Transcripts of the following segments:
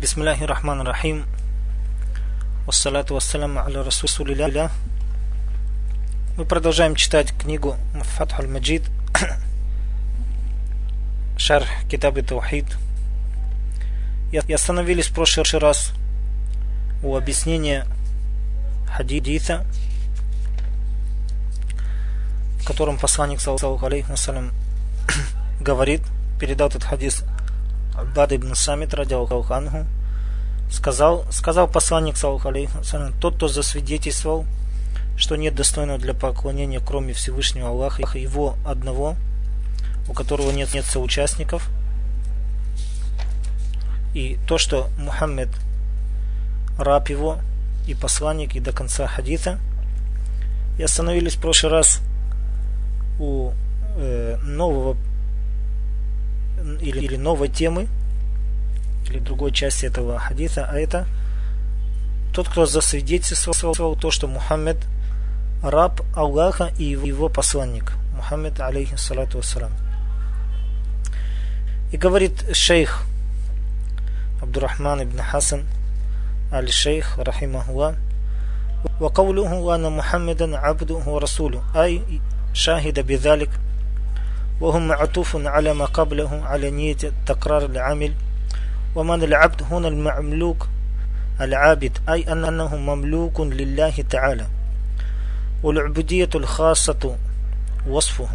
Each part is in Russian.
Бисмиллахи рахман рахим. Вассалату вассаляму аля расулилля. Мы продолжаем читать книгу Фатхуль Маджид. Шар Китабы Таухид. И остановились в прошлый раз у объяснения хадиса, в котором посланник саллаху алейхи говорит, передал этот хадис Аббад ибн Самит, радиаллаху анху, сказал, сказал посланник тот, кто засвидетельствовал, что нет достойного для поклонения, кроме Всевышнего Аллаха, его одного, у которого нет, нет соучастников, и то, что Мухаммед раб его и посланник, и до конца хадита. И остановились в прошлый раз у э, нового или, или новой темы, или другой части этого хадита, а это тот, кто засвидетельствовал то, что Мухаммед раб Аллаха и его посланник. Мухаммед, алейхи салату вассалам. И говорит шейх Абдурахман ибн Хасан الشيخ رحمه الله وقوله أن محمدا عبده ورسوله أي شاهد بذلك وهم معطوف على ما قبله على نية تكرار العمل ومن العبد هنا المملوك العابد أي أنه مملوك لله تعالى. والعبودية الخاصة وصفه.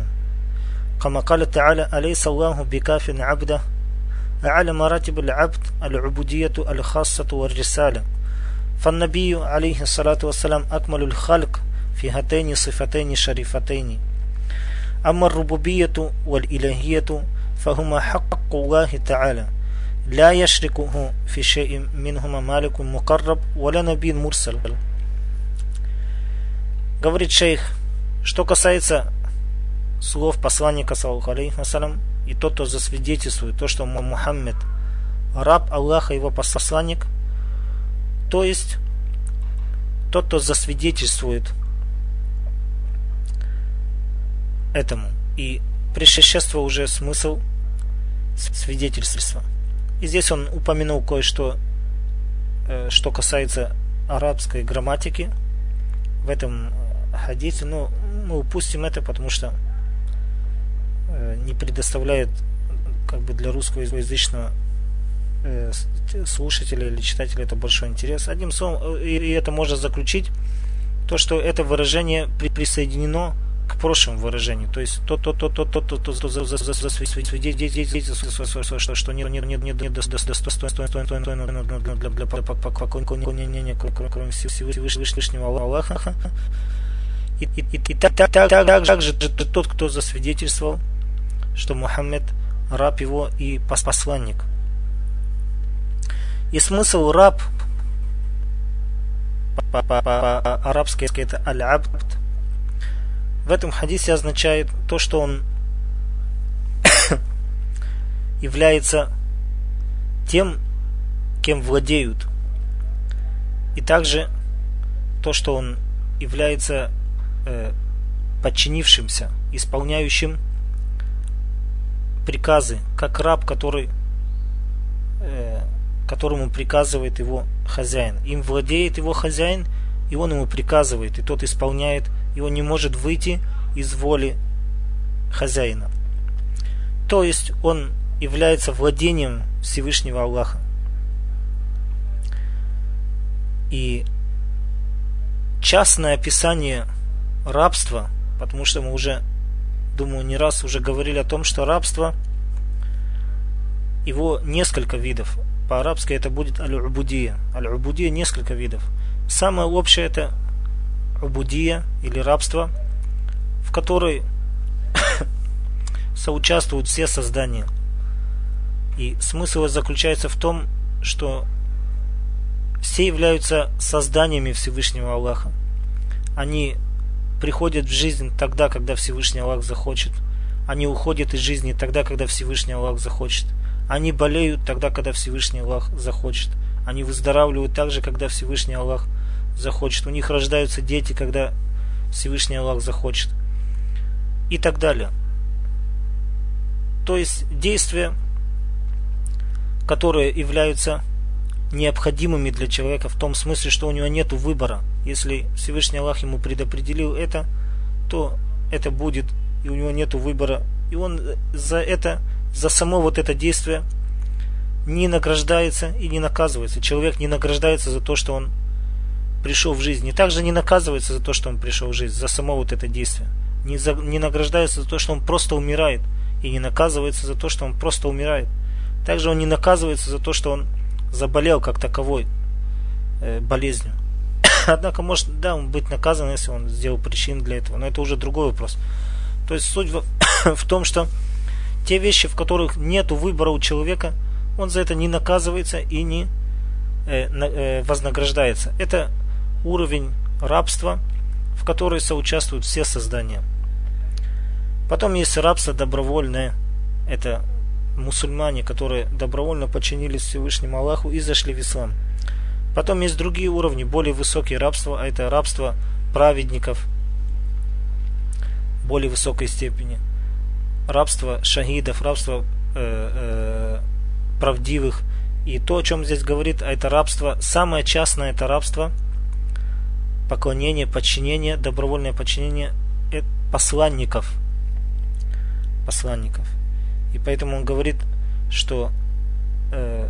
كما قال تعالى أليس الله بكاف عبده؟ أعلى مراتب العبد العبودية الخاصة والرسالة. فالنبي عليه الصلاة والسلام أكمل الخلق في هاتين صفتين شريفتين أما الربوبية والإلهية فهما حق الله تعالى لا يشركه في شيء منهما مالك مقرب ولا نبي مرسل Говорит шейх, что касается слов посланника, саллаху алейхи и тот, кто засвидетельствует то, что Мухаммед раб Аллаха, его посланник, то есть тот, кто засвидетельствует этому. И предшествовал уже смысл свидетельства. И здесь он упомянул кое-что, э, что касается арабской грамматики в этом хадите. Но мы упустим это, потому что Э, не предоставляет как бы для русскоязычного э, слушателя или читателя это большой интерес. Одним словом, э, и это можно заключить, то, что это выражение присоединено к прошлому выражению. То есть то, то, то, то, то, то, то, то, что нет, нет, нет достоинства для поклонения, кроме Всевышнего Аллаха. И, и, и, и так, так, так, также тот, кто засвидетельствовал, что Мухаммед раб его и посланник. И смысл раб по-арабски это аль-абд в этом хадисе означает то, что он является тем, кем владеют. И также то, что он является э, подчинившимся, исполняющим приказы, как раб, который, э, которому приказывает его хозяин. Им владеет его хозяин, и он ему приказывает, и тот исполняет, и он не может выйти из воли хозяина. То есть он является владением Всевышнего Аллаха. И частное описание рабства, потому что мы уже думаю, не раз уже говорили о том, что рабство, его несколько видов. По-арабски это будет аль-убудия. Аль-убудия несколько видов. Самое общее это убудия или рабство, в которой соучаствуют все создания. И смысл заключается в том, что все являются созданиями Всевышнего Аллаха. Они приходят в жизнь тогда, когда Всевышний Аллах захочет. Они уходят из жизни тогда, когда Всевышний Аллах захочет. Они болеют тогда, когда Всевышний Аллах захочет. Они выздоравливают также, когда Всевышний Аллах захочет. У них рождаются дети, когда Всевышний Аллах захочет. И так далее. То есть действия, которые являются необходимыми для человека в том смысле, что у него нет выбора. Если Всевышний Аллах ему предопределил это, то это будет, и у него нет выбора. И он за это, за само вот это действие не награждается и не наказывается. Человек не награждается за то, что он пришел в жизнь. И также не наказывается за то, что он пришел в жизнь, за само вот это действие. Не, за, не награждается за то, что он просто умирает. И не наказывается за то, что он просто умирает. Также он не наказывается за то, что он заболел как таковой э, болезнью. Однако, может, да, он быть наказан, если он сделал причину для этого. Но это уже другой вопрос. То есть суть в, в том, что те вещи, в которых нет выбора у человека, он за это не наказывается и не э, э, вознаграждается. Это уровень рабства, в который соучаствуют все создания. Потом есть рабство добровольное. Это мусульмане, которые добровольно подчинились Всевышнему Аллаху и зашли в ислам. Потом есть другие уровни, более высокие рабства, а это рабство праведников более высокой степени. Рабство шахидов, рабство э, э, правдивых. И то, о чем здесь говорит, а это рабство, самое частное это рабство, поклонение, подчинение, добровольное подчинение это посланников. Посланников. И поэтому он говорит, что э,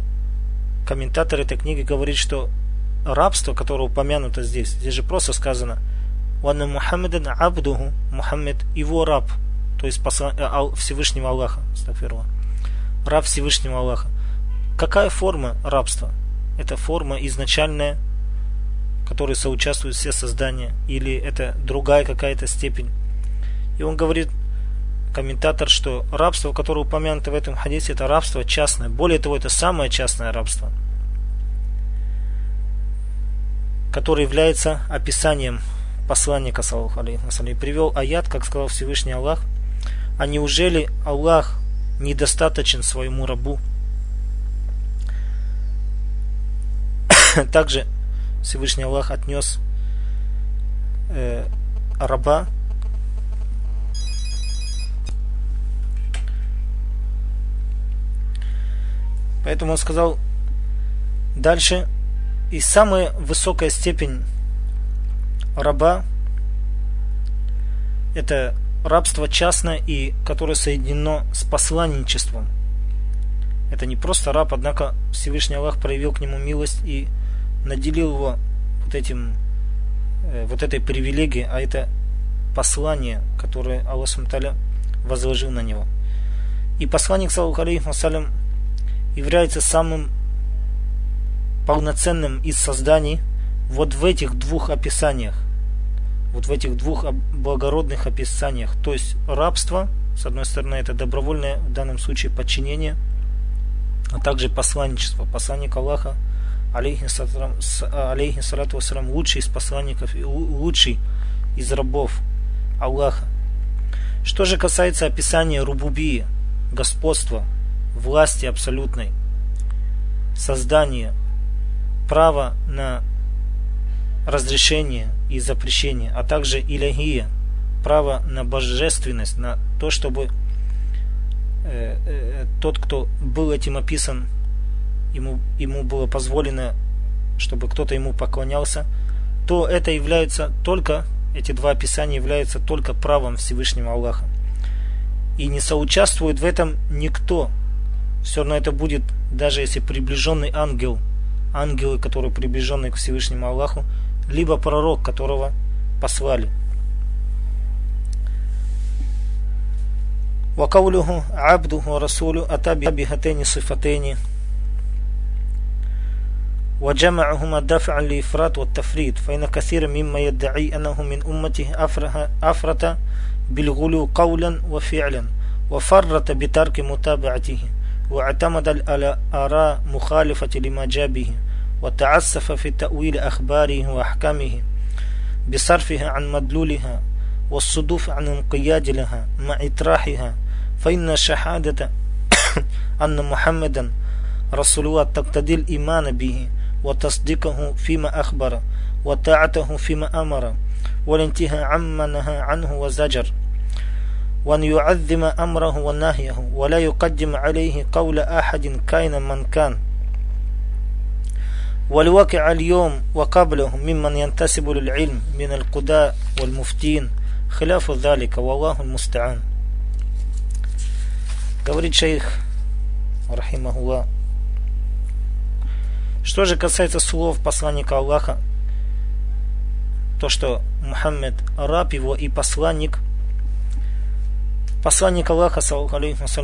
комментатор этой книги говорит, что рабство, которое упомянуто здесь, здесь же просто сказано «Ванна Мухаммедан абдуху, Мухаммед его раб», то есть посла, э, Всевышнего Аллаха, стафирла. раб Всевышнего Аллаха. Какая форма рабства? Это форма изначальная, которой соучаствуют все создания, или это другая какая-то степень. И он говорит, комментатор, что рабство, которое упомянуто в этом хадисе, это рабство частное. Более того, это самое частное рабство, которое является описанием посланника, саллаху и привел аят, как сказал Всевышний Аллах, а неужели Аллах недостаточен своему рабу? Также Всевышний Аллах отнес э, раба Поэтому он сказал дальше, и самая высокая степень раба это рабство частное и которое соединено с посланничеством. Это не просто раб, однако Всевышний Аллах проявил к нему милость и наделил его вот этим э, вот этой привилегией, а это послание, которое Аллах Сумталя возложил на него. И посланник, саллаху алейхи является самым полноценным из созданий вот в этих двух описаниях. Вот в этих двух благородных описаниях. То есть рабство, с одной стороны, это добровольное в данном случае подчинение, а также посланничество. Посланник Аллаха, алейхи салату вассалам, лучший из посланников и лучший из рабов Аллаха. Что же касается описания рубубии, господства, власти абсолютной, создания, право на разрешение и запрещение, а также илягия, право на божественность, на то, чтобы э, э, тот, кто был этим описан, ему, ему было позволено, чтобы кто-то ему поклонялся, то это является только, эти два описания являются только правом Всевышнего Аллаха. И не соучаствует в этом никто, все равно это будет, даже если приближенный ангел, ангелы, которые приближены к Всевышнему Аллаху, либо пророк, которого послали. وقوله عبده ورسوله أتى بهاتين الصفتين وجمعهما دفعا لإفراط والتفريط فإن كثيرا مما يدعي أنه من أمته أفرط بالغلو قولا وفعلا وفرط بترك متابعته واعتمد على آراء مخالفة لما جاء به وتعسف في تأويل أخباره وأحكامه بصرفها عن مدلولها والصدوف عن انقياد لها مع إطراحها فإن شهادة أن محمدا رسول الله تقتضي الإيمان به وتصديقه فيما أخبر وطاعته فيما أمر والانتهاء عما نهى عنه وزجر وأن يعظم أمره ونهيه ولا يقدم عليه قول أحد كائنا من كان والواقع اليوم وقبله ممن ينتسب للعلم من القداء والمفتين خلاف ذلك والله المستعان говорит шейх рахимахулlah Что же касается слов посланника Аллаха то что Мухаммед раб его и посланник посланник Аллаха саллаху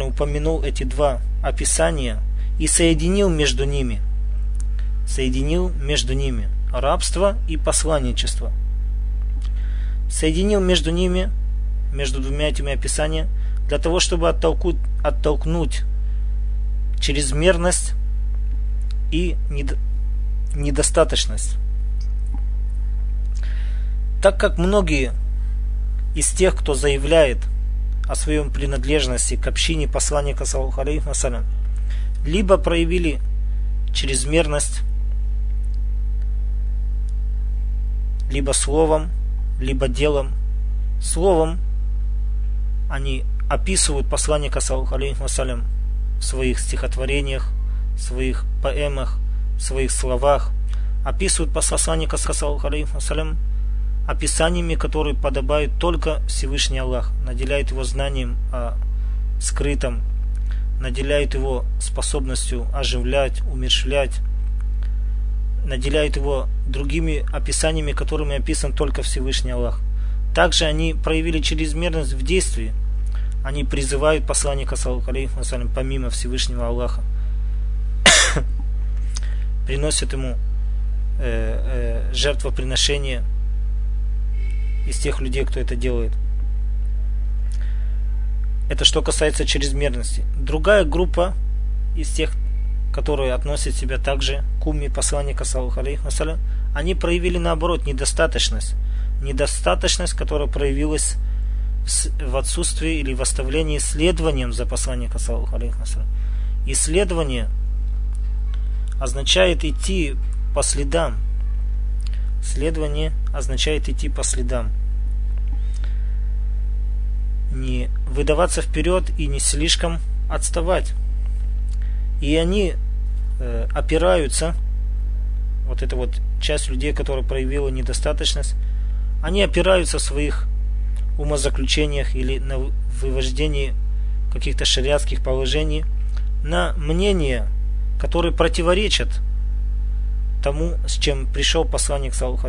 упомянул эти два описания и соединил между ними соединил между ними рабство и посланничество. Соединил между ними между двумя этими описаниями для того чтобы оттолкнуть, оттолкнуть чрезмерность и недостаточность так как многие из тех, кто заявляет о своем принадлежности к общине посланника саллаху либо проявили чрезмерность либо словом, либо делом. Словом они описывают посланника саллаху в своих стихотворениях, своих поэмах, в своих словах, описывают посланника саллаху описаниями, которые подобают только Всевышний Аллах, наделяет его знанием о скрытом, наделяет его способностью оживлять, умершвлять, наделяет его другими описаниями, которыми описан только Всевышний Аллах. Также они проявили чрезмерность в действии. Они призывают посланника, помимо Всевышнего Аллаха, приносят ему э, э, жертвоприношение – из тех людей, кто это делает. Это что касается чрезмерности. Другая группа из тех, которые относят себя также к уме посланника, саллаху они проявили наоборот недостаточность. Недостаточность, которая проявилась в отсутствии или в оставлении исследованием за посланника, саллаху Исследование означает идти по следам, Следование означает идти по следам. Не выдаваться вперед и не слишком отставать. И они э, опираются, вот эта вот часть людей, которая проявила недостаточность, они опираются в своих умозаключениях или на вывождении каких-то шариатских положений на мнения, которые противоречат тому, с чем пришел посланник саллаху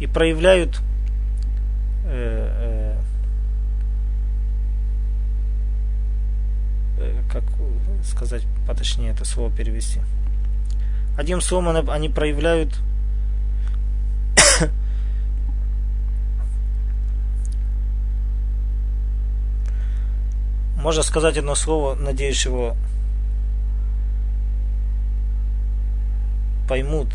и проявляют э, э, э, как сказать поточнее это слово перевести одним словом они проявляют можно сказать одно слово надеюсь его поймут.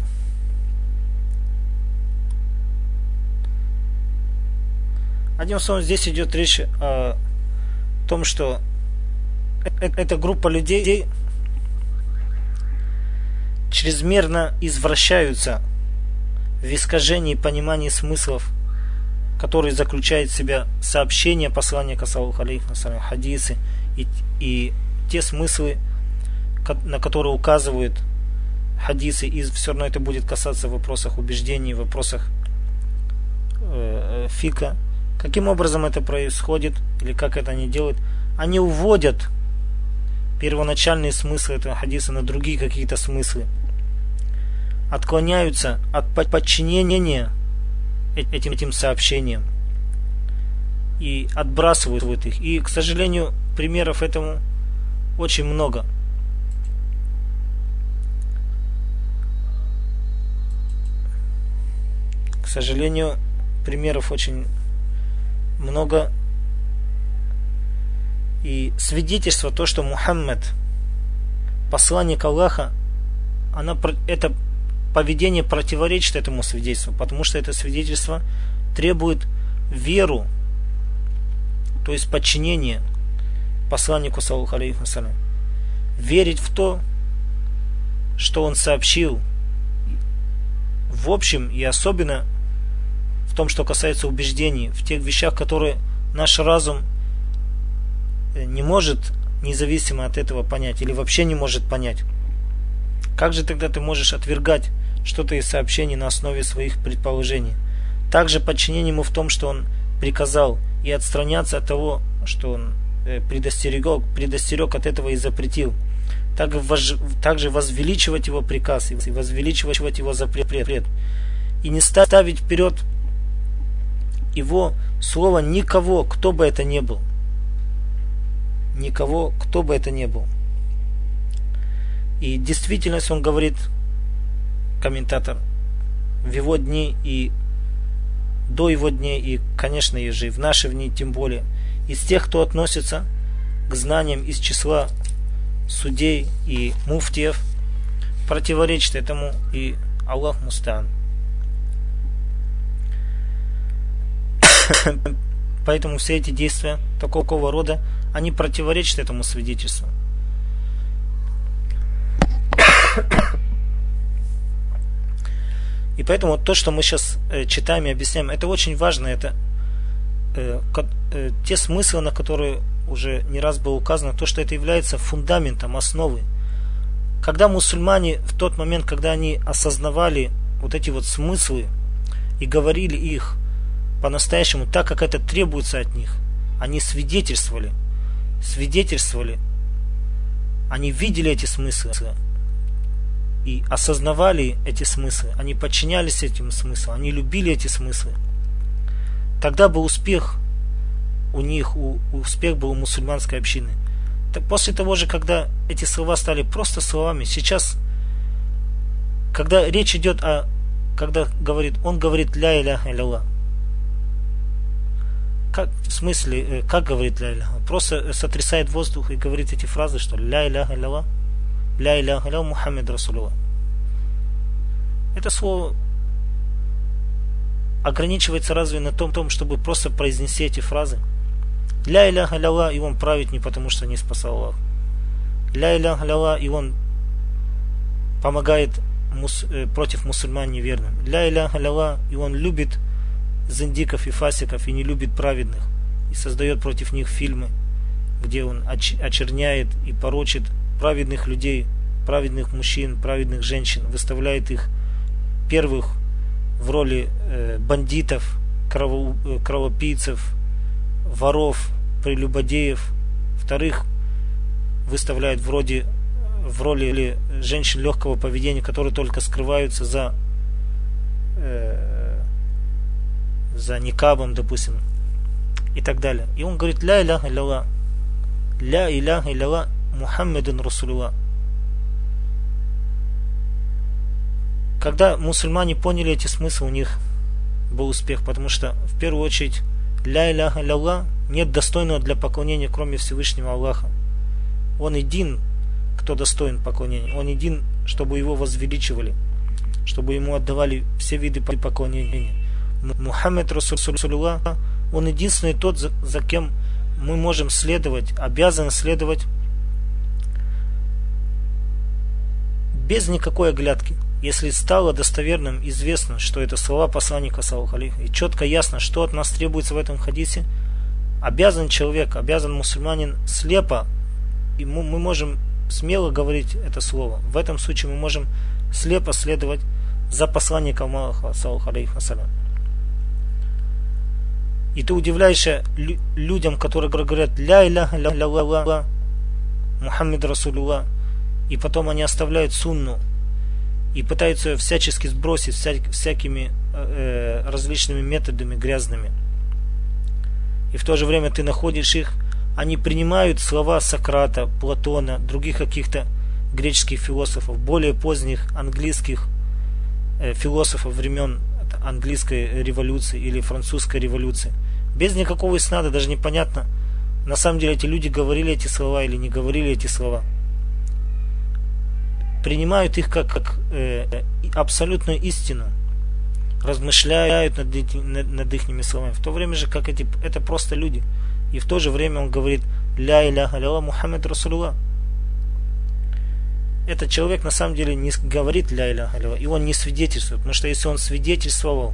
Одним словом, здесь идет речь о том, что эта группа людей чрезмерно извращаются в искажении понимания смыслов, которые заключают в себя сообщения посланника саллаху хадисы и, и те смыслы, на которые указывают хадисы, и все равно это будет касаться в вопросах убеждений, в вопросах э, фика. Каким образом это происходит, или как это они делают? Они уводят первоначальные смыслы этого хадиса на другие какие-то смыслы. Отклоняются от подчинения этим, этим сообщениям и отбрасывают их. И, к сожалению, примеров этому очень много. Сожалению, примеров очень много. И свидетельство то, что Мухаммед, посланник Аллаха, она, это поведение противоречит этому свидетельству, потому что это свидетельство требует веру, то есть подчинение посланнику саллаху верить в то, что он сообщил в общем и особенно в том, что касается убеждений, в тех вещах, которые наш разум э, не может независимо от этого понять или вообще не может понять. Как же тогда ты можешь отвергать что-то из сообщений на основе своих предположений? Также подчинение ему в том, что он приказал, и отстраняться от того, что он э, предостерег, предостерег от этого и запретил. Также возвеличивать его приказ и возвеличивать его запрет. И не ставить вперед его слово никого, кто бы это ни был. Никого, кто бы это ни был. И действительность, он говорит, комментатор, в его дни и до его дней, и, конечно, и же в наши дни тем более, из тех, кто относится к знаниям из числа судей и муфтиев, противоречит этому и Аллах Мустан. Поэтому все эти действия такого рода, они противоречат этому свидетельству. И поэтому то, что мы сейчас э, читаем и объясняем, это очень важно. Это э, э, те смыслы, на которые уже не раз было указано, то, что это является фундаментом, основой. Когда мусульмане в тот момент, когда они осознавали вот эти вот смыслы и говорили их по-настоящему так, как это требуется от них, они свидетельствовали, свидетельствовали, они видели эти смыслы и осознавали эти смыслы, они подчинялись этим смыслам, они любили эти смыслы, тогда был успех у них, у, успех был у мусульманской общины. Так после того же, когда эти слова стали просто словами, сейчас, когда речь идет о, когда говорит, он говорит ля иля илля как, в смысле, э, как говорит ля иля? Просто сотрясает воздух и говорит эти фразы, что ля иля илля ля иля илля Мухаммед Расулулlah. Это слово ограничивается разве на том, том, чтобы просто произнести эти фразы? Ля иляха ляла, и он правит не потому, что не спасал Аллах. Ля иляха ляла, и он помогает мус, э, против мусульман неверным. Ля иляха ляла, и он любит зиндиков и фасиков и не любит праведных. И создает против них фильмы, где он оч, очерняет и порочит праведных людей, праведных мужчин, праведных женщин, выставляет их первых в роли э, бандитов, крово, э, кровопийцев, воров, прелюбодеев. Вторых выставляют вроде в роли женщин легкого поведения, которые только скрываются за э, за никабом, допустим, и так далее. И он говорит, ля иляха илля ля иляха илля Мухаммедun Расулулlah. Когда мусульмане поняли эти смыслы, у них был успех, потому что в первую очередь Ля иляха илlallah нет достойного для поклонения, кроме Всевышнего Аллаха. Он един, кто достоин поклонения. Он един, чтобы его возвеличивали, чтобы ему отдавали все виды поклонения. Мухаммед Расулулlah, он единственный тот, за, за кем мы можем следовать, обязаны следовать без никакой оглядки если стало достоверным известно, что это слова посланника Салахалиха, и четко ясно, что от нас требуется в этом хадисе, обязан человек, обязан мусульманин слепо, и мы, мы можем смело говорить это слово. В этом случае мы можем слепо следовать за посланником Аллаха, Салахалиха И ты удивляешься людям, которые говорят «Ля иляха ля ля Мухаммед Расулулlah, и потом они оставляют сунну, и пытаются всячески сбросить вся, всякими э, различными методами грязными. И в то же время ты находишь их, они принимают слова Сократа, Платона, других каких-то греческих философов, более поздних английских э, философов времен английской революции или французской революции. Без никакого иснада, даже непонятно, на самом деле эти люди говорили эти слова или не говорили эти слова принимают их как, как э, абсолютную истину, размышляют над, эти, над, над их словами, в то время же, как эти, это просто люди. И в то же время он говорит «Ля иляха ля Мухаммед Расулулlah». Этот человек на самом деле не говорит «Ля иляха ля», и он не свидетельствует, потому что если он свидетельствовал,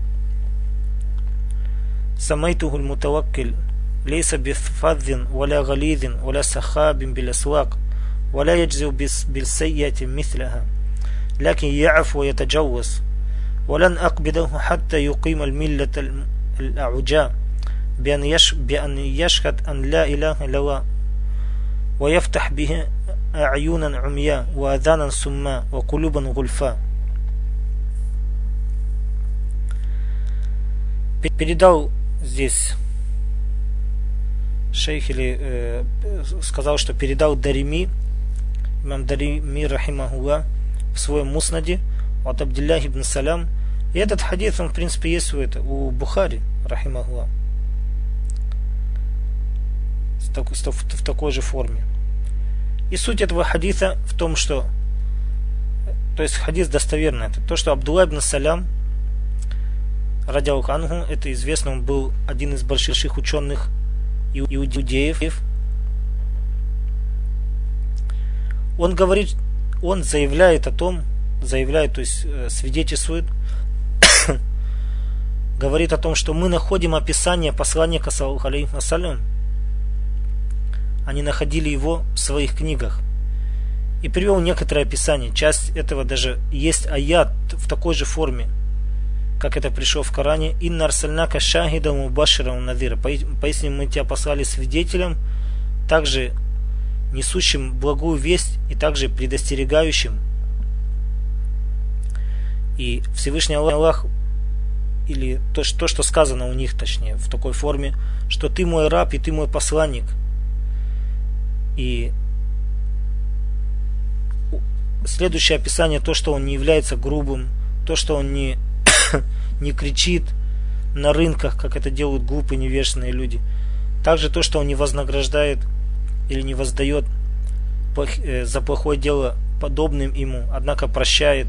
سميته المتوكل ليس بفظ ولا غليظ ولا سخاب بالأسواق ولا يجزي بالسيئة مثلها لكن يعف ويتجوز ولن أقبضه حتى يقيم الملة الأعجاء بأن, يش بأن يشهد أن لا إله إلا الله ويفتح به أعينا عمياء وأذانا سماء وقلوبا غلفاء передал здесь шейх или э, сказал, что передал Дарими, имам Дарими Рахимахула, в своем муснаде от Абдилляхи ибн Салям. И этот хадис, он в принципе есть у, это, у Бухари, в, в такой же форме. И суть этого хадиса в том, что то есть хадис достоверный, это то, что Абдулла ибн Салям Радиал Канху, это известно, он был один из больших ученых иудеев. Он говорит, он заявляет о том, заявляет, то есть э, свидетельствует, говорит о том, что мы находим описание посланника, саллаху салям, они находили его в своих книгах. И привел некоторое описание. Часть этого даже есть аят в такой же форме – как это пришло в Коране, «Инна арсальнака шахидам мубаширам надира». Поясним, мы тебя послали свидетелем, также несущим благую весть и также предостерегающим. И Всевышний Аллах, или то, то, что сказано у них, точнее, в такой форме, что ты мой раб и ты мой посланник. И следующее описание, то, что он не является грубым, то, что он не не кричит на рынках, как это делают глупые невежественные люди. Также то, что он не вознаграждает или не воздает э, за плохое дело подобным ему, однако прощает,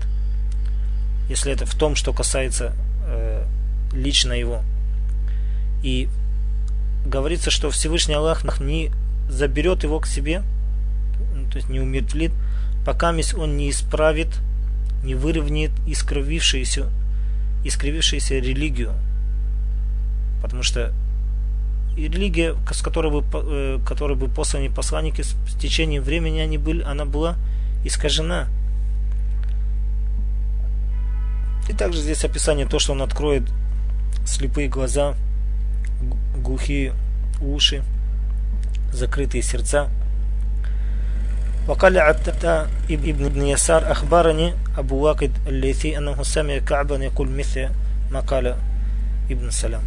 если это в том, что касается э, лично его. И говорится, что Всевышний Аллах не заберет его к себе, то есть не умертвит, пока он не исправит, не выровняет искривившиеся искривившуюся религию. Потому что религия, с которой бы, э, которой бы посланы посланники, с течением времени они были, она была искажена. И также здесь описание то, что он откроет слепые глаза, глухие уши, закрытые сердца – وقال عبد ابن إبن يسار أخبرني أبو واقد الليثي أنه سمع كعبا يقول مثل ما قال ابن سلام.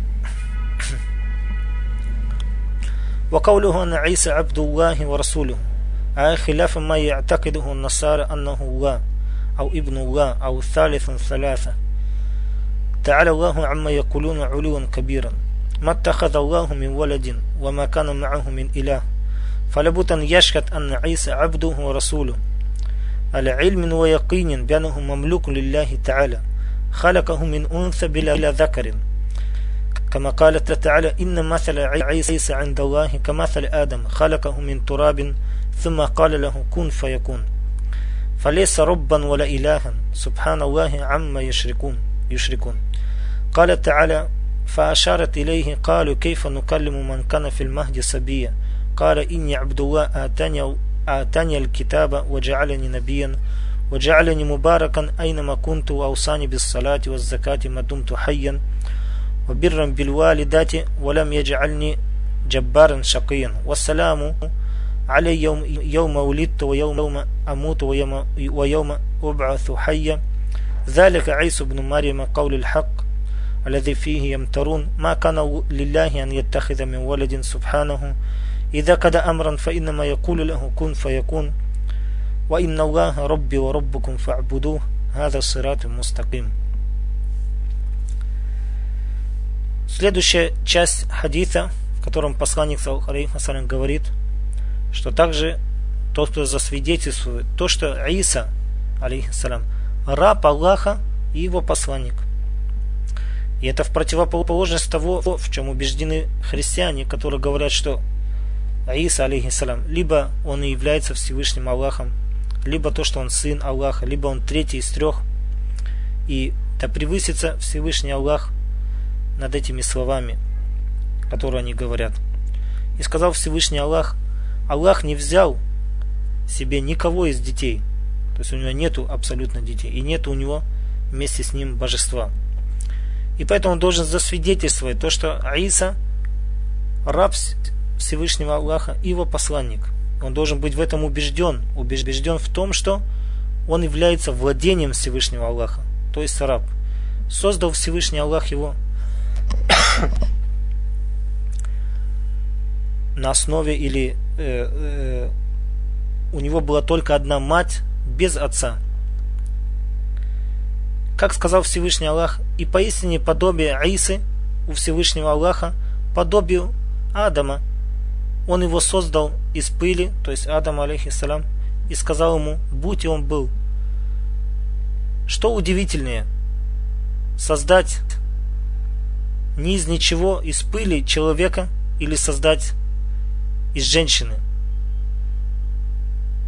وقوله أن عيسى عبد الله ورسوله. على خلاف ما يعتقده النصارى أنه الله أو ابن الله أو ثالث ثلاثة. تعالى الله عما يقولون علوا كبيرا. ما اتخذ الله من ولد وما كان معه من إله. فلابد أن يشهد أن عيسى عبده ورسوله. على علم ويقين بأنه مملوك لله تعالى. خلقه من أنثى بلا ذكر. كما قالت تعالى إن مثل عيسى عند الله كمثل آدم. خلقه من تراب ثم قال له كن فيكون. فليس ربا ولا إلها. سبحان الله عما يشركون. يشركون. قال تعالى فأشارت إليه قالوا كيف نكلم من كان في المهد سبيا؟ قال إني عبد الله آتاني, آتاني الكتاب وجعلني نبيا وجعلني مباركا أينما كنت وأوصاني بالصلاة والزكاة ما دمت حيا وبرا بالوالدات ولم يجعلني جبارا شقيا والسلام علي يوم, يوم ولدت ويوم أموت ويوم, ويوم أبعث حيا ذلك عيسى بن مريم قول الحق الذي فيه يمترون ما كان لله أن يتخذ من ولد سبحانه إذا كدا أمرا فإنما يقول له كن فيكون وإن الله ربي وربكم فاعبدوه هذا الصراط المستقيم Следующая часть хадита, в котором посланник Салам говорит, что также тот, кто засвидетельствует то, что Иса, алейхиссалам, раб Аллаха и его посланник. И это в противоположность того, в чем убеждены христиане, которые говорят, что Аиса, алейхиссалям, либо он и является Всевышним Аллахом, либо то, что он сын Аллаха, либо он третий из трех. И да превысится Всевышний Аллах над этими словами, которые они говорят. И сказал Всевышний Аллах, Аллах не взял себе никого из детей. То есть у него нету абсолютно детей. И нет у него вместе с ним божества. И поэтому он должен засвидетельствовать то, что Аиса раб Всевышнего Аллаха и его посланник. Он должен быть в этом убежден. Убежден в том, что он является владением Всевышнего Аллаха. То есть раб. Создал Всевышний Аллах его на основе или э, э, у него была только одна мать без отца. Как сказал Всевышний Аллах, и поистине подобие Аисы у Всевышнего Аллаха, подобию Адама. Он его создал из пыли, то есть Адам, алейхиссалям, и сказал ему, будь и он был. Что удивительнее, создать не из ничего, из пыли человека или создать из женщины.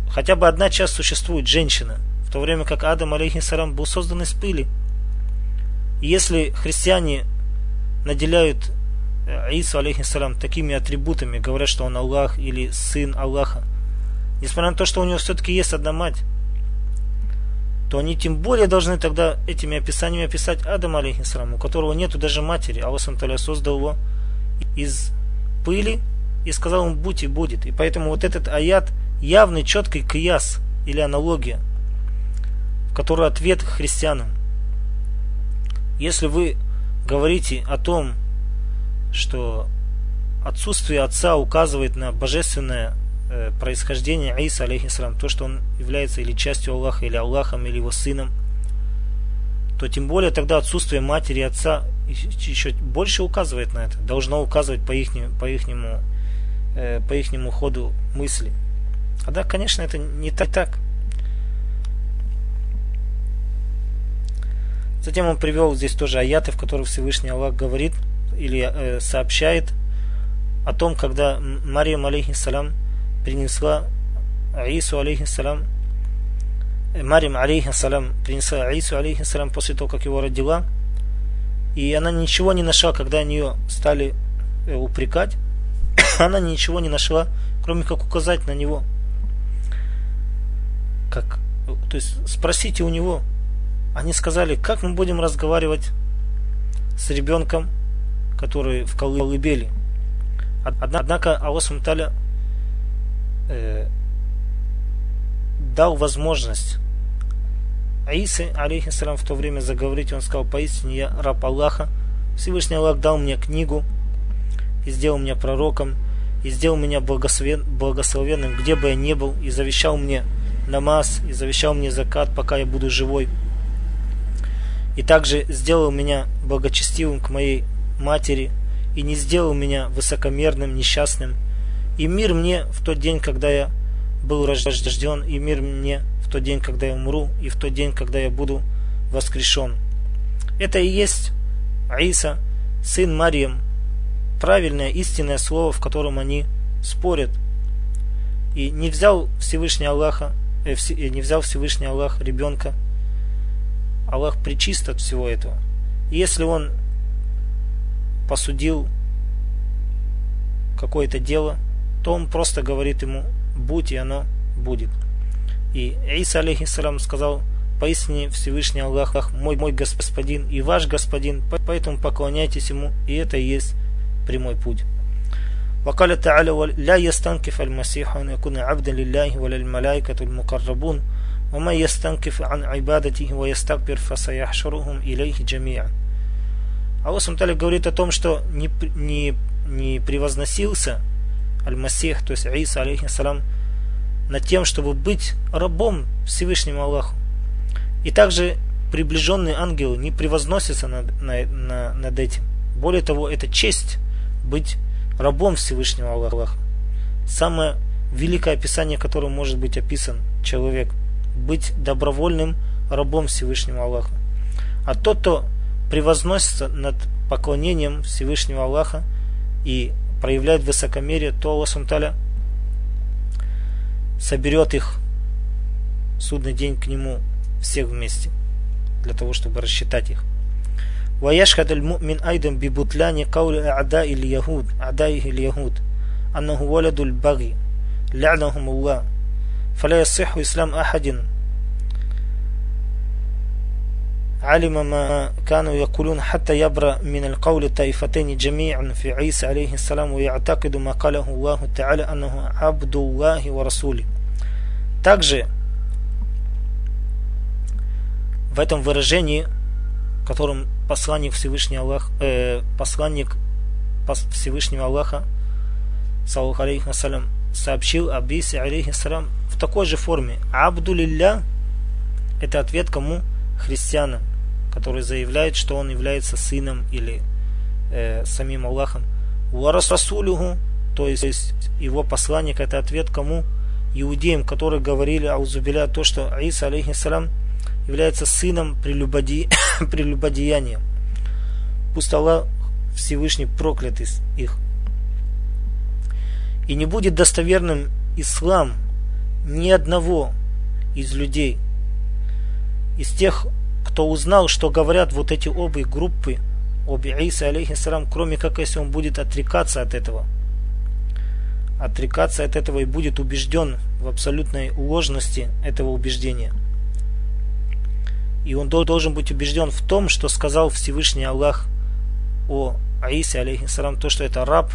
Хотя бы одна часть существует, женщина, в то время как Адам, алейхиссалам, был создан из пыли. И если христиане наделяют Аису, алейхиссалам, такими атрибутами, говорят, что он Аллах или сын Аллаха, несмотря на то, что у него все-таки есть одна мать, то они тем более должны тогда этими описаниями описать Адама, алейхиссалам, у которого нету даже матери. Аллах создал его из пыли и сказал ему будь и будет. И поэтому вот этот аят явный, четкий кияс или аналогия, в которой ответ христианам. Если вы говорите о том, что отсутствие отца указывает на божественное э, происхождение Аиса, алейхиссалам, то, что он является или частью Аллаха, или Аллахом, или его сыном, то тем более тогда отсутствие матери и отца еще больше указывает на это, должно указывать по их, по ихнему, э, по ихнему ходу мысли. А да, конечно, это не так. так. Затем он привел здесь тоже аяты, в которых Всевышний Аллах говорит или э, сообщает о том, когда Мария, алейхиссалам, принесла Аису, алейхиссалам, э, Марим, алейхиссалам, принесла Аису, алейхиссалам, после того, как его родила, и она ничего не нашла, когда нее стали э, упрекать, она ничего не нашла, кроме как указать на него – как, то есть спросите у него. Они сказали, как мы будем разговаривать с ребенком, который в колыбели. Однако Аллах э, дал возможность Аисы, алейхиссалам, в то время заговорить. Он сказал, поистине я раб Аллаха. Всевышний Аллах дал мне книгу и сделал меня пророком, и сделал меня благословенным, где бы я ни был, и завещал мне намаз и завещал мне закат, пока я буду живой. И также сделал меня благочестивым к моей матери и не сделал меня высокомерным, несчастным. И мир мне в тот день, когда я был рожден, и мир мне в тот день, когда я умру, и в тот день, когда я буду воскрешен. Это и есть Аиса, сын Мариям, правильное истинное слово, в котором они спорят. И не взял Всевышний Аллаха Э, э, не взял Всевышний Аллах ребенка. Аллах причист от всего этого. если он посудил какое-то дело, то он просто говорит ему «будь» и оно будет. И Иса, алейхиссалам, сказал «Поистине Всевышний Аллах, мой, мой господин и ваш господин, поэтому поклоняйтесь ему, и это и есть прямой путь». وقال تعالى لا يستنكف المسيح أن يكون عبدا لله ولا الملائكة المقربون ومن يستنكف عن عبادته ويستكبر فسيحشرهم إليه جميعا Аллах Сумтали говорит о том, что не, не, не превозносился Аль-Масих, то есть Иса, алейхиссалам, над тем, чтобы быть рабом Всевышнему Аллаху. И также приближенные ангелы не превозносятся над, на, на, над этим. Более того, это честь быть рабом Всевышнего Аллаха. Самое великое описание, которое может быть описан человек. Быть добровольным рабом Всевышнего Аллаха. А тот, кто превозносится над поклонением Всевышнего Аллаха и проявляет высокомерие, то Аллах Сумталя соберет их в судный день к нему всех вместе для того, чтобы рассчитать их. ويشهد المؤمن أيضا ببطلان قول أعداء اليهود أعدائه اليهود أنه ولد البغي لعنهم الله فلا يصح إسلام أحد علم ما كانوا يقولون حتى يبرأ من القول الطائفتين جميعا في عيسى عليه السلام ويعتقد ما قاله الله تعالى أنه عبد الله ورسوله Также в этом выражении, которым посланник Всевышнего Аллаха, э, посланник Всевышнего Аллаха, саллаху алейхи вассалям, сообщил об Исе алейхи салям в такой же форме. Абдулилля – это ответ кому? Христианам, который заявляет, что он является сыном или э, самим Аллахом. Уарас Расулюху, то есть его посланник, это ответ кому? Иудеям, которые говорили Аузубиля то, что Иса алейхиссалам является сыном прелюбоди... прелюбодеяния. Пусть Аллах Всевышний проклят из их. И не будет достоверным ислам ни одного из людей, из тех, кто узнал, что говорят вот эти обе группы, обе Иса, алейхиссалам, кроме как если он будет отрекаться от этого. Отрекаться от этого и будет убежден в абсолютной ложности этого убеждения. И он должен быть убежден в том, что сказал Всевышний Аллах о Аисе, алейхиссалам, то, что это раб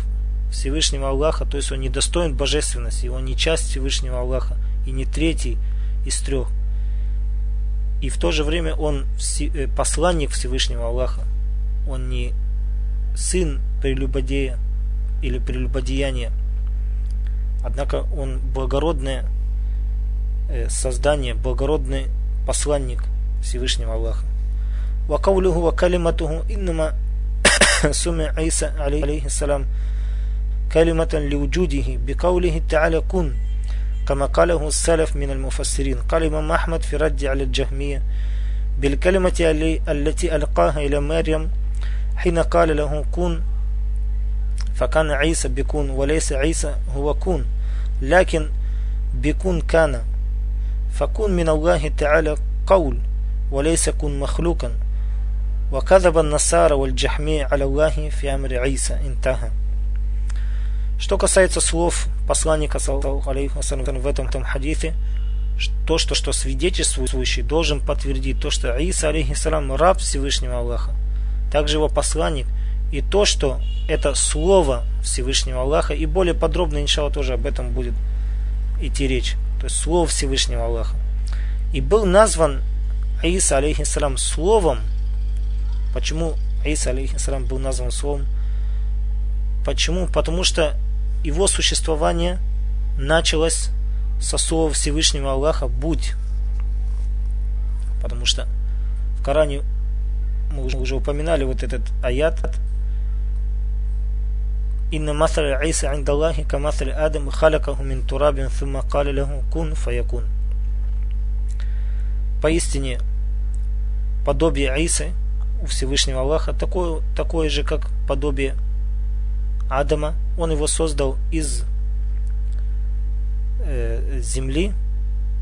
Всевышнего Аллаха, то есть он не достоин божественности, он не часть Всевышнего Аллаха и не третий из трех и в то же время он э, посланник Всевышнего Аллаха. Он не сын прелюбодея или прелюбодеяния. Однако он благородное э, создание, благородный посланник Всевышнего Аллаха. وقوله وكلمته إنما سمع عيسى عليه السلام كلمة لوجوده بقوله تعالى كن كما قاله السلف من المفسرين. قال إمام أحمد في رد على الجهمية بالكلمة التي ألقاها إلى مريم حين قال له كن فكان عيسى بكون وليس عيسى هو كون لكن بكون كان فكون من الله تعالى قول وليس كن مخلوقا. وكذب النصارى والجحمية على الله في أمر عيسى. انتهى. Что касается слов посланника в этом, этом хадифе, то, что, что свидетельствующий должен подтвердить то, что Иса, алейхиссалам, раб Всевышнего Аллаха, также его посланник, и то, что это слово Всевышнего Аллаха, и более подробно, иншалла, тоже об этом будет идти речь, то есть слово Всевышнего Аллаха. И был назван Иса, алейхиссалам, словом, почему Иса, алейхиссалам, был назван словом, почему? Потому что его существование началось со слова Всевышнего Аллаха «будь». Потому что в Коране мы уже, упоминали вот этот аят «Инна масаля Иса индаллахи ка масаля Адам халакаху мин турабин thumma кали лаху кун фаякун». Поистине, подобие Исы у Всевышнего Аллаха такое, такое же, как подобие Адама, он его создал из э, земли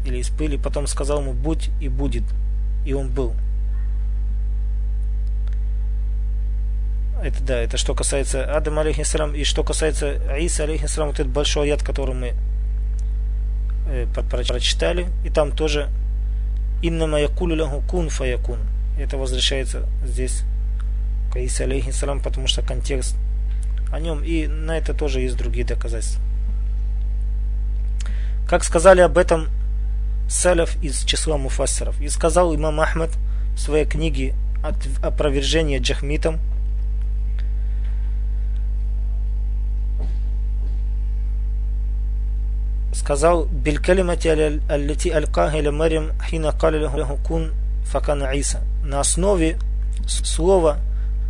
или из пыли, потом сказал ему будь и будет, и он был. Это да, это что касается Адама алейхиссалам, и что касается Иса алейхиссалам, вот этот большой аят, который мы э, прочитали, и там тоже иннама якулю лаху кун фаякун. Это возвращается здесь к Иса алейхиссалам, потому что контекст о нем, и на это тоже есть другие доказательства. Как сказали об этом саляф из числа муфассеров. И сказал имам Ахмед в своей книге «Опровержение джахмитам», сказал «Билькалимати аллати алькаха или Марим хина кали лаху кун факана Иса». На основе слова,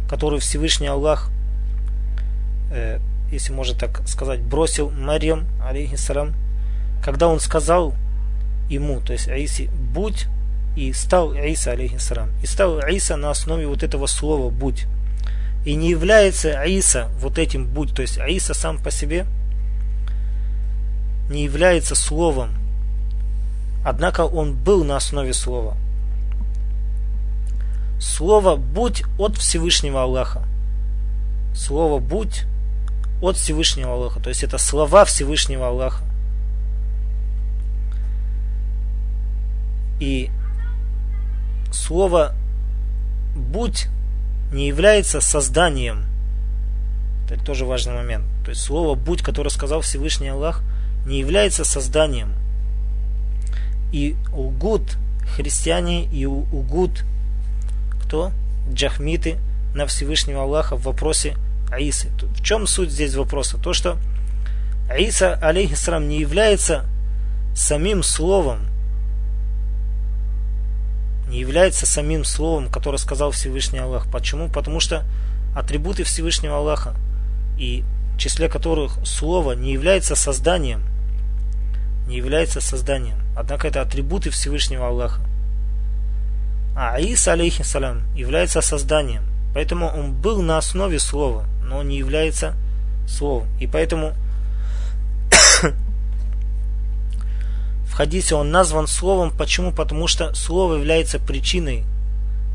которое Всевышний Аллах э, если можно так сказать, бросил Марьям, алейхиссалам, когда он сказал ему, то есть Аиси, будь и стал Иса, алейхиссалам. И стал Иса на основе вот этого слова «будь». И не является Иса вот этим «будь». То есть Иса сам по себе не является словом. Однако он был на основе слова. Слово «будь» от Всевышнего Аллаха. Слово «будь» от Всевышнего Аллаха. То есть это слова Всевышнего Аллаха. И слово «будь» не является созданием. Это тоже важный момент. То есть слово «будь», которое сказал Всевышний Аллах, не является созданием. И угуд христиане, и угуд кто? Джахмиты на Всевышнего Аллаха в вопросе Аисы. В чем суть здесь вопроса? То, что Аиса, алейхиссалам, не является самим словом, не является самим словом, которое сказал Всевышний Аллах. Почему? Потому что атрибуты Всевышнего Аллаха, и в числе которых слово не является созданием, не является созданием. Однако это атрибуты Всевышнего Аллаха. А Аиса, алейхиссалам, является созданием. Поэтому он был на основе слова, но не является словом. И поэтому в хадисе он назван словом. Почему? Потому что слово является причиной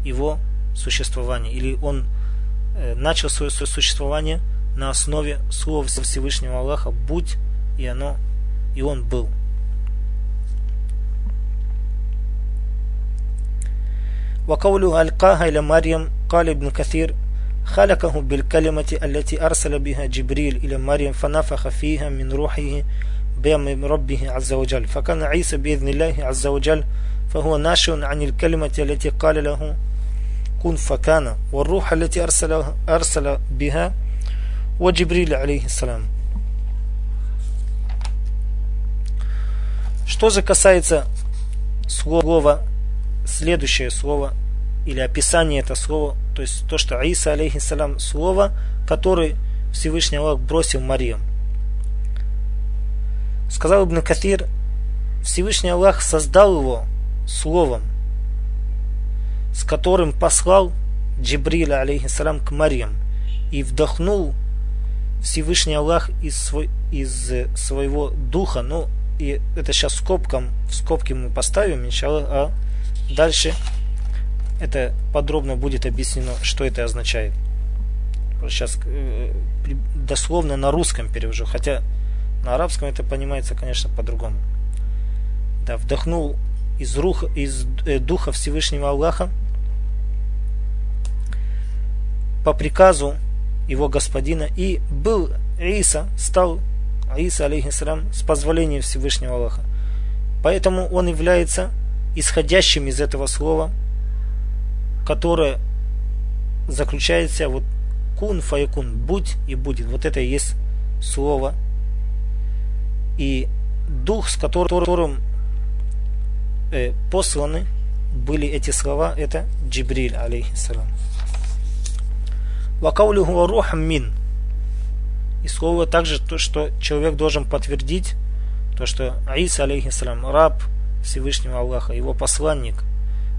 его существования. Или он э, начал свое, свое существование на основе слова Всевышнего Аллаха «Будь» и оно, и он был. وقوله ألقاها إلى مريم قال ابن كثير خلقه بالكلمة التي أرسل بها جبريل إلى مريم فنفخ فيها من روحه بأمر ربه عز وجل فكان عيسى بإذن الله عز وجل فهو ناشئ عن الكلمة التي قال له كن فكان والروح التي أرسل, أرسل بها وجبريل عليه السلام Что же касается слова, следующее слово или описание этого слова, то есть то, что Аиса, алейхиссалам, слово, которое Всевышний Аллах бросил Марию. Сказал Ибн Каthир, Всевышний Аллах создал его словом, с которым послал Джибриля, алейхиссалам, к Марьям и вдохнул Всевышний Аллах из, свой, из своего духа, ну, и это сейчас скобком, в скобки мы поставим, иншаллах, а дальше это подробно будет объяснено, что это означает. Сейчас э, дословно на русском перевожу, хотя на арабском это понимается, конечно, по-другому. Да, вдохнул из, рух, из э, духа Всевышнего Аллаха по приказу его господина и был Иса, стал Иса, алейхиссалам, с позволения Всевышнего Аллаха. Поэтому он является исходящим из этого слова, которое заключается вот кун фаякун, будь и будет. Вот это и есть слово и дух, с которым э, посланы были эти слова, это Джибриль, алейхиссалам. Вакаулиху рухам мин. И слово также то, что человек должен подтвердить, то, что Аиса, алейхиссалам, раб Всевышнего Аллаха, его посланник.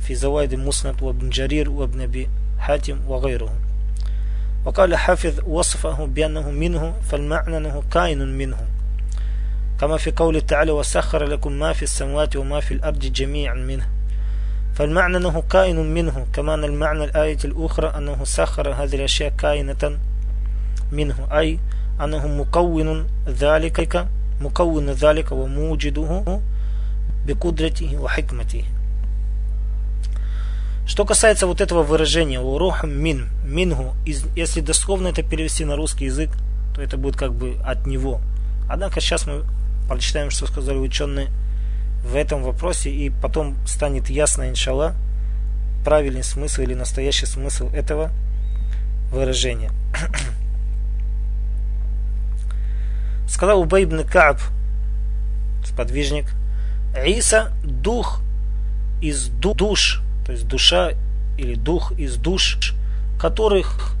في زوائد المسند وابن جرير وابن أبي حاتم وغيرهم. وقال حافظ وصفه بأنه منه فالمعنى أنه كائن منه. كما في قوله تعالى وسخر لكم ما في السماوات وما في الأرض جميعا منه. فالمعنى أنه كائن منه كما أن المعنى الآية الأخرى أنه سخر هذه الأشياء كائنة منه أي أنه مكون ذلك مكون ذلك وموجده بقدرته وحكمته. Что касается вот этого выражения «урох мин», «мингу», если дословно это перевести на русский язык, то это будет как бы от него. Однако сейчас мы прочитаем, что сказали ученые в этом вопросе, и потом станет ясно, иншалла, правильный смысл или настоящий смысл этого выражения. Сказал Убай ибн Кааб, сподвижник, Иса – дух из душ, то есть душа или дух из душ, которых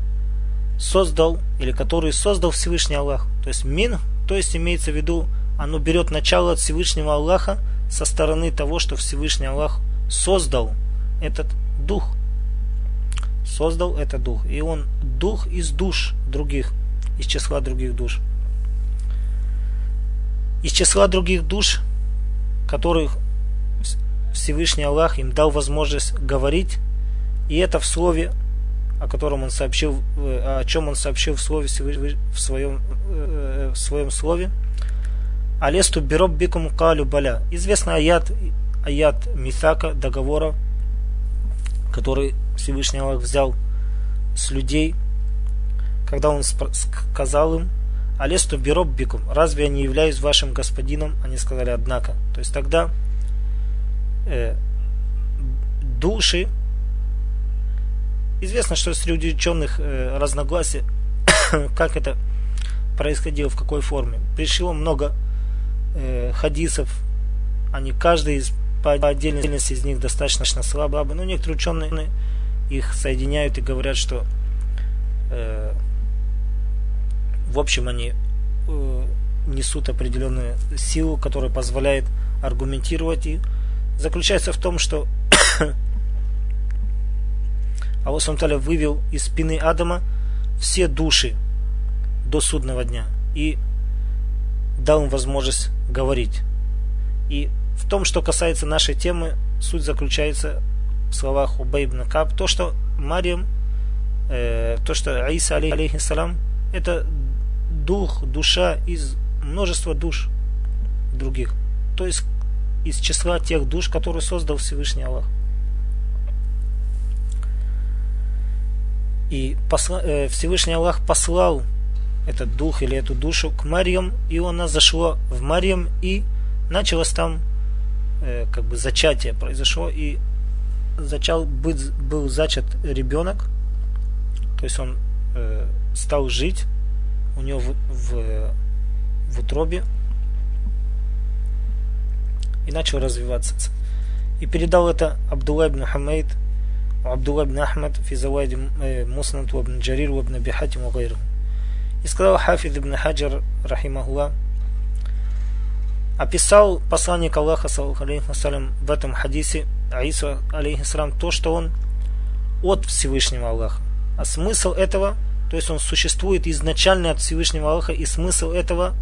создал или который создал Всевышний Аллах. То есть мин, то есть имеется в виду, оно берет начало от Всевышнего Аллаха со стороны того, что Всевышний Аллах создал этот дух. Создал этот дух. И он дух из душ других, из числа других душ. Из числа других душ, которых Всевышний Аллах им дал возможность говорить, и это в слове, о котором он сообщил, э, о чем он сообщил в слове в своем, э, в своем слове. Алесту бироб бикум калю баля. Известный аят, аят Мисака, договора, который Всевышний Аллах взял с людей, когда он сказал им, Алесту бироб бикум, разве я не являюсь вашим господином? Они сказали, однако. То есть тогда э, души. Известно, что среди ученых э, разногласия, как это происходило, в какой форме. Пришло много э, хадисов, они каждый из, по отдельности из них достаточно слабый, но некоторые ученые их соединяют и говорят, что э, в общем они несут определенную силу, которая позволяет аргументировать и заключается в том, что Аллах Субтитры вывел из спины Адама все души до судного дня и дал им возможность говорить. И в том, что касается нашей темы, суть заключается в словах Убайбна Каб, то, что Мариям, э, то, что Аиса, алейхиссалам, это дух, душа из множества душ других. То есть из числа тех душ, которые создал Всевышний Аллах. И посла, э, Всевышний Аллах послал этот дух или эту душу к Марьям, и она зашла в Марьям, и началось там э, как бы зачатие произошло, и зачал, быть, был зачат ребенок, то есть он э, стал жить у него в, в, в утробе и начал развиваться. И передал это Абдулла ибн Хамейд, Абдулла ибн Ахмад, Физавайд э, Муснат, Вабн Джарир, Вабн Бихатим, Угайру. И сказал Хафид ибн Хаджар, Рахимахула, описал посланник Аллаха, салям, в этом хадисе Аису, алейхиссалам, то, что он от Всевышнего Аллаха. А смысл этого, то есть он существует изначально от Всевышнего Аллаха, и смысл этого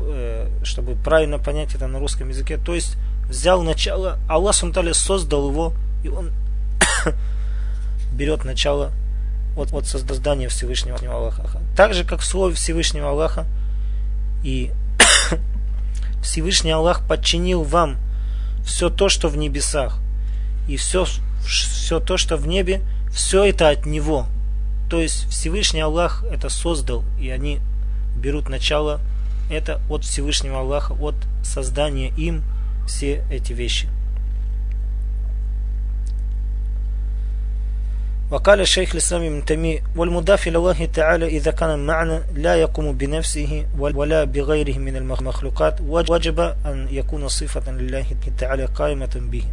э, чтобы правильно понять это на русском языке, то есть взял начало, Аллах Сумталя создал его и он берет начало от, от создания Всевышнего Аллаха. Так же, как в слове Всевышнего Аллаха, и Всевышний Аллах подчинил вам все то, что в небесах, и все, все то, что в небе, все это от Него. То есть Всевышний Аллах это создал, и они берут начало это от Всевышнего Аллаха, от создания им все эти вещи. وقال الشيخ الإسلام ابن تيمية والمضاف إلى الله تعالى إذا كان المعنى لا يقوم بنفسه ولا بغيره من المخلوقات وجب أن يكون صفة لله تعالى قائمة به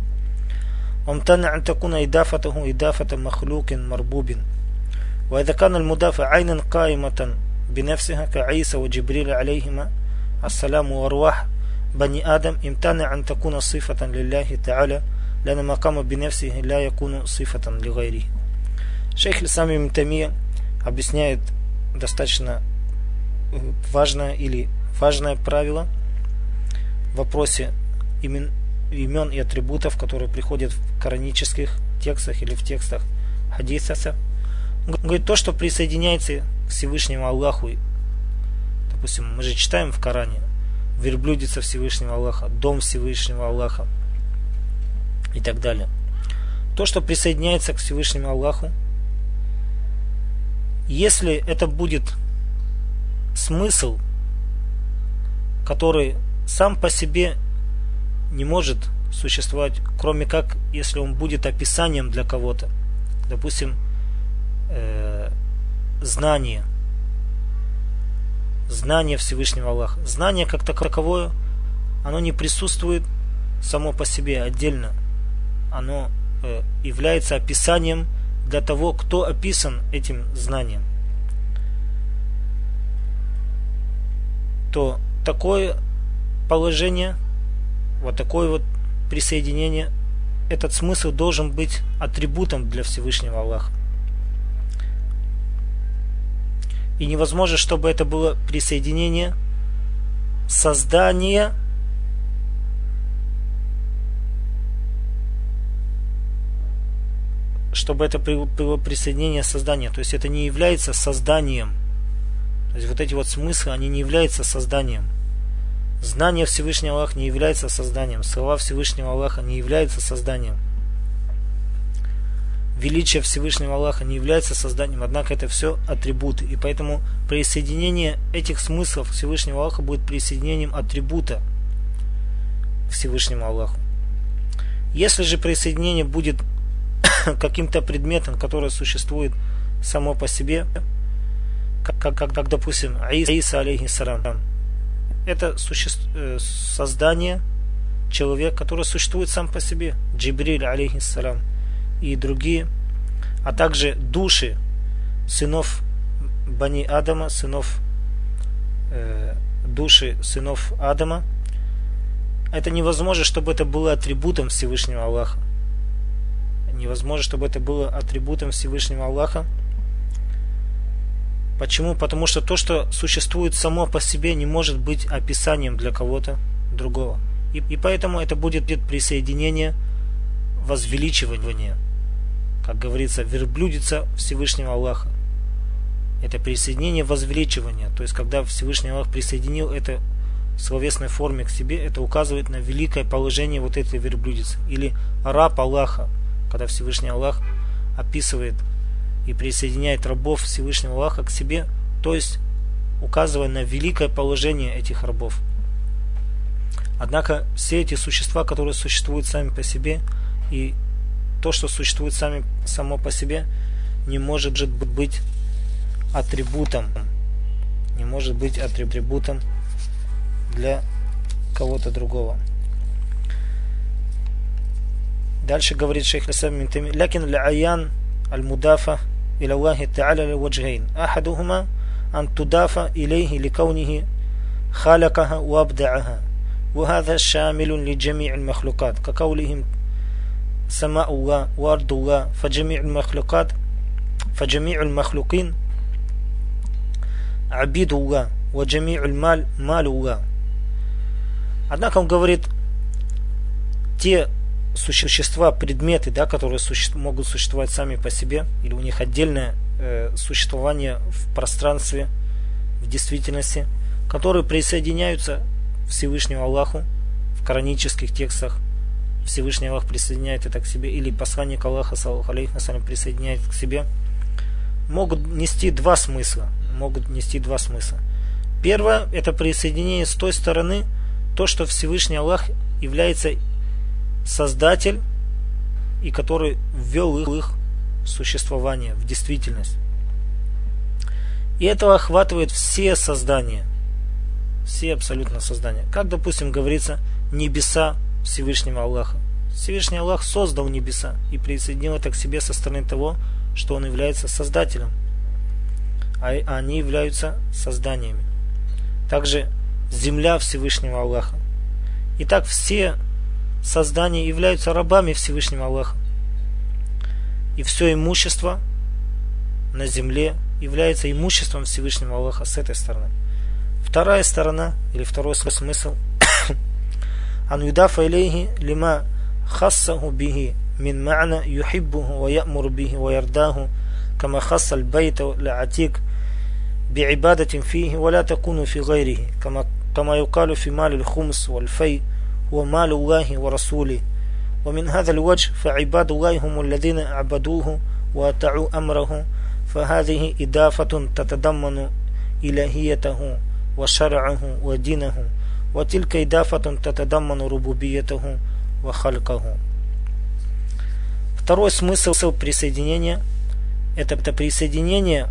وامتنع أن تكون إضافته إضافة مخلوق مربوب وإذا كان المضاف عينا قائمة بنفسها كعيسى وجبريل عليهما السلام وأرواح بني آدم امتنع أن تكون صفة لله تعالى لأن ما قام بنفسه لا يكون صفة لغيره Шейх Лисами Мтамия объясняет достаточно э, важное или важное правило в вопросе имен, имен и атрибутов, которые приходят в коранических текстах или в текстах хадисаса. Он говорит, то, что присоединяется к Всевышнему Аллаху, допустим, мы же читаем в Коране, верблюдица Всевышнего Аллаха, дом Всевышнего Аллаха и так далее. То, что присоединяется к Всевышнему Аллаху, если это будет смысл, который сам по себе не может существовать, кроме как, если он будет описанием для кого-то. Допустим, э, знание. Знание Всевышнего Аллаха. Знание как таковое, оно не присутствует само по себе отдельно. Оно э, является описанием для того, кто описан этим знанием. То такое положение, вот такое вот присоединение, этот смысл должен быть атрибутом для Всевышнего Аллаха. И невозможно, чтобы это было присоединение создания чтобы это было присоединение создания. То есть это не является созданием. То есть вот эти вот смыслы, они не являются созданием. Знание Всевышнего Аллаха не является созданием. Слова Всевышнего Аллаха не являются созданием. Величие Всевышнего Аллаха не является созданием, однако это все атрибуты. И поэтому присоединение этих смыслов Всевышнего Аллаха будет присоединением атрибута Всевышнему Аллаху. Если же присоединение будет каким-то предметом, который существует само по себе, как, как, как, как допустим, Аиса, алейхиссалам. Это суще... Э, создание, человек, который существует сам по себе, Джибриль, алейхиссалам, и другие, а также души сынов Бани Адама, сынов э, души сынов Адама, это невозможно, чтобы это было атрибутом Всевышнего Аллаха невозможно, чтобы это было атрибутом Всевышнего Аллаха. Почему? Потому что то, что существует само по себе, не может быть описанием для кого-то другого. И, и поэтому это будет присоединение возвеличивания. Как говорится, верблюдица Всевышнего Аллаха. Это присоединение возвеличивания. То есть, когда Всевышний Аллах присоединил это в словесной форме к себе, это указывает на великое положение вот этой верблюдицы. Или раб Аллаха, когда Всевышний Аллах описывает и присоединяет рабов Всевышнего Аллаха к себе, то есть указывая на великое положение этих рабов. Однако все эти существа, которые существуют сами по себе, и то, что существует сами, само по себе, не может быть атрибутом, не может быть атрибутом для кого-то другого. Дальше говорит шейх Лисам Минтами. Лякин ля-аян аль-мудафа إلى الله تعالى لوجهين أحدهما أن تضاف إليه لكونه خلقها وابدعها وهذا شامل لجميع المخلوقات كقولهم سماء الله وأرض الله فجميع المخلوقات فجميع المخلوقين عبيد الله وجميع المال مال الله Однако он говорит, те существа, предметы, да, которые суще могут существовать сами по себе, или у них отдельное э, существование в пространстве, в действительности, которые присоединяются Всевышнему Аллаху в коранических текстах. Всевышний Аллах присоединяет это к себе, или посланник Аллаха, саллаху присоединяет к себе, могут нести два смысла. Могут нести два смысла. Первое – это присоединение с той стороны, то, что Всевышний Аллах является Создатель, и который ввел их в существование, в действительность. И это охватывает все создания. Все абсолютно создания. Как, допустим, говорится, небеса Всевышнего Аллаха. Всевышний Аллах создал небеса и присоединил это к себе со стороны того, что Он является создателем. А они являются созданиями. Также земля Всевышнего Аллаха. Итак, все создания являются рабами Всевышнего Аллаха. И все имущество на земле является имуществом Всевышнего Аллаха с этой стороны. Вторая сторона, или второй смысл, أن يضاف إليه لما خصه به من معنى يحبه ويأمر به ويرداه كما خص البيت العتيق بعبادة فيه ولا تكون في غيره كما كما يقال في مال الخمس والفي ومال الله ورسوله. ومن هذا الوجه فعباد الله هم الذين عبدوه واتعوا أمره فهذه إضافة تتضمن إلهيته وشرعه ودينه. وتلك إضافة تتضمن ربوبيته ва халькаху. Второй смысл присоединения – это, это присоединение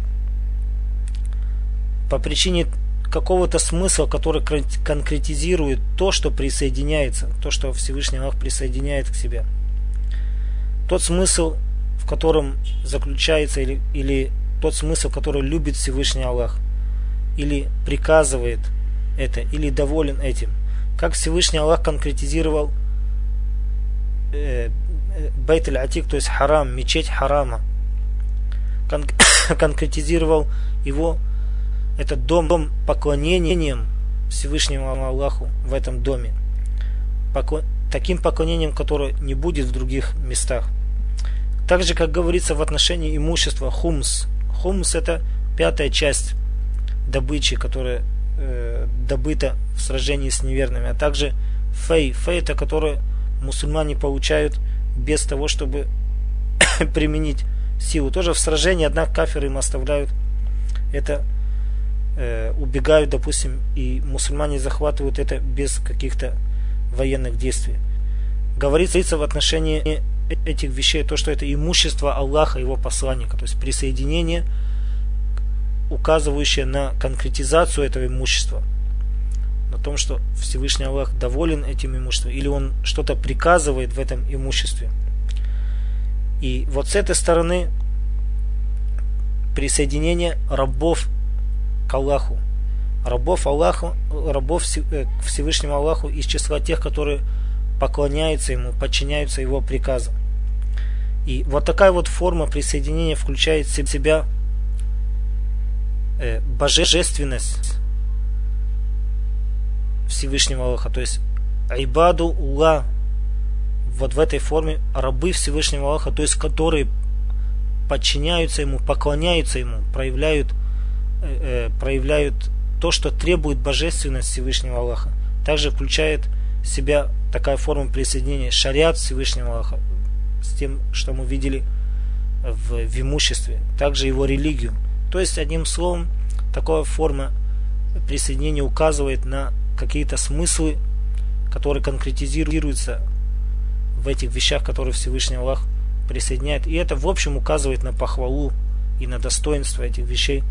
по причине какого-то смысла, который конкретизирует то, что присоединяется, то, что Всевышний Аллах присоединяет к себе. Тот смысл, в котором заключается, или, или тот смысл, который любит Всевышний Аллах, или приказывает это, или доволен этим. Как Всевышний Аллах конкретизировал э, Бейт аль-Атик, то есть харам, мечеть харама, кон конкретизировал его, этот дом, дом поклонением Всевышнему Аллаху в этом доме. Поклон, таким поклонением, которое не будет в других местах. Так же, как говорится в отношении имущества хумс. Хумс это пятая часть добычи, которая э, добыта в сражении с неверными, а также фей. Фей это которое мусульмане получают без того, чтобы применить силу. Тоже в сражении, однако каферы им оставляют это, э, убегают, допустим, и мусульмане захватывают это без каких-то военных действий. Говорится в отношении этих вещей то, что это имущество Аллаха, его посланника, то есть присоединение, указывающее на конкретизацию этого имущества, на том, что Всевышний Аллах доволен этим имуществом, или он что-то приказывает в этом имуществе. И вот с этой стороны присоединение рабов к Аллаху, рабов Аллаху, рабов э, Всевышнему Аллаху из числа тех, которые поклоняются Ему, подчиняются Его приказам. И вот такая вот форма присоединения включает в себя э, божественность Всевышнего Аллаха, то есть айбаду Ула вот в этой форме рабы Всевышнего Аллаха, то есть которые подчиняются Ему, поклоняются Ему, проявляют, э, э, проявляют то, что требует божественность Всевышнего Аллаха. Также включает в себя такая форма присоединения шариат Всевышнего Аллаха с тем, что мы видели в, в имуществе, также его религию. То есть, одним словом, такая форма присоединения указывает на какие-то смыслы, которые конкретизируются в этих вещах, которые Всевышний Аллах присоединяет. И это в общем указывает на похвалу и на достоинство этих вещей,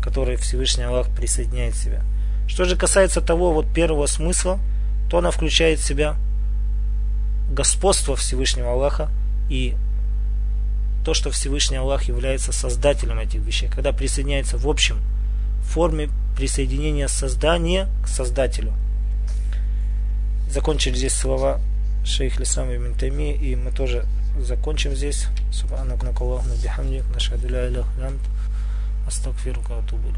которые Всевышний Аллах присоединяет в себя. Что же касается того вот первого смысла, то она включает в себя господство Всевышнего Аллаха и то, что Всевышний Аллах является создателем этих вещей, когда присоединяется в общем форме присоединения создания к создателю. Закончили здесь слова шейх Лисам и Тайми, и мы тоже закончим здесь. Субханак накаллаху бихамдик, илях лянт, астагфирука атубу